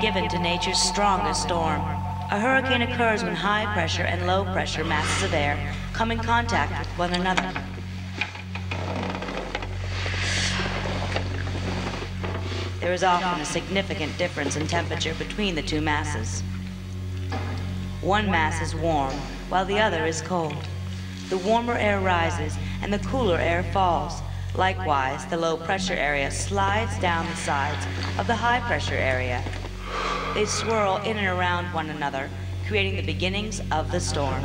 given to nature's strongest storm. A hurricane occurs when high pressure and low pressure masses of air come in contact with one another. There is often a significant difference in temperature between the two masses. One mass is warm, while the other is cold. The warmer air rises and the cooler air falls. Likewise, the low pressure area slides down the sides of the high pressure area. They swirl in and around one another, creating the beginnings of the storm.